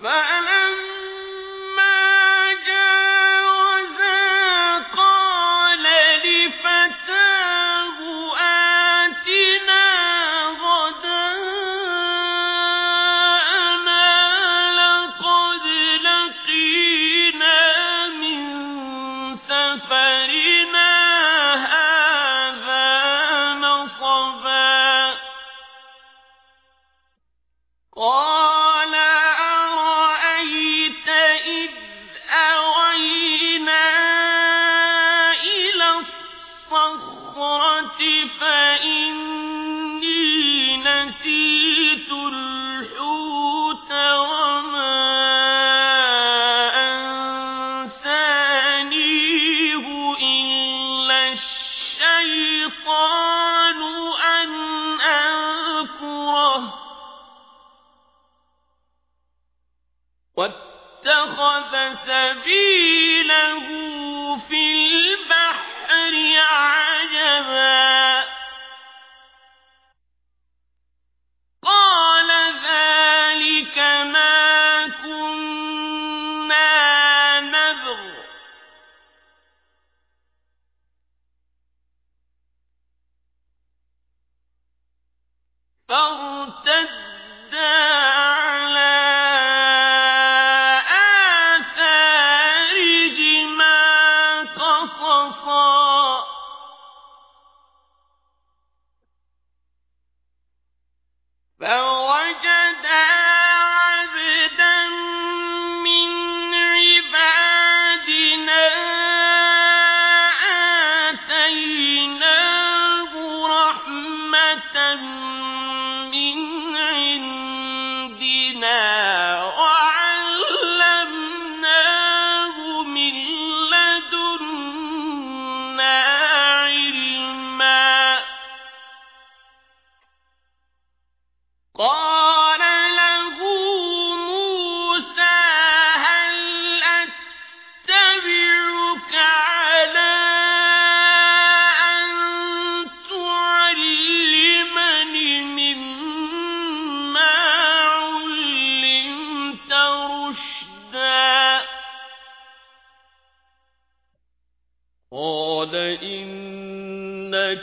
فأ سبيله في البحر عجبا. قال ذلك ما كنا نبغ. فارتدا قال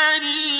النَّارِ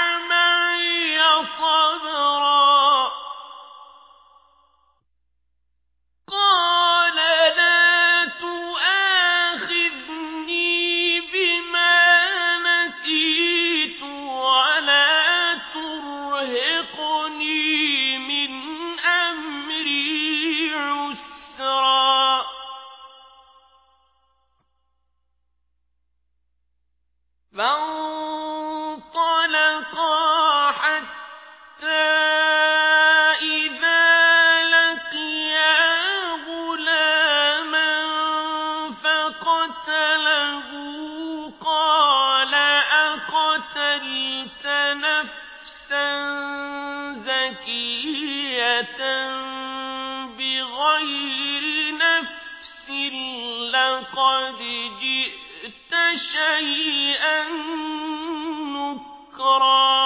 لقد جئت شيئا نكرا.